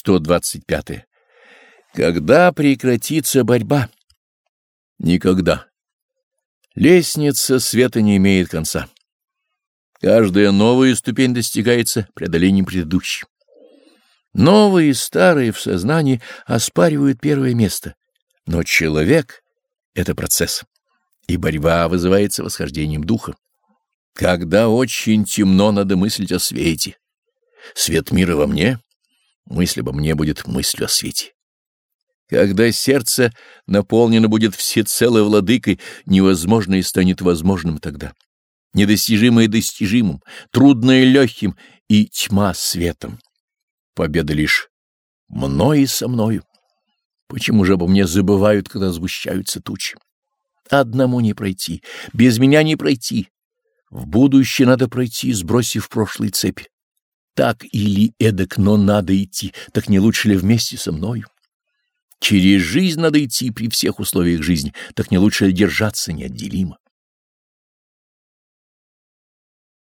125. Когда прекратится борьба? Никогда. Лестница света не имеет конца. Каждая новая ступень достигается преодолением предыдущей. Новые и старые в сознании оспаривают первое место, но человек — это процесс, и борьба вызывается восхождением духа. Когда очень темно, надо мыслить о свете. Свет мира во мне, мысль обо мне будет мыслью о свете. Когда сердце наполнено будет всецелой владыкой, невозможное станет возможным тогда. Недостижимое достижимым, трудное легким и тьма светом. Победа лишь мной и со мною. Почему же обо мне забывают, когда сгущаются тучи? Одному не пройти, без меня не пройти. В будущее надо пройти, сбросив прошлые цепи. Так или эдак, но надо идти, так не лучше ли вместе со мною? Через жизнь надо идти при всех условиях жизни, так не лучше ли держаться неотделимо?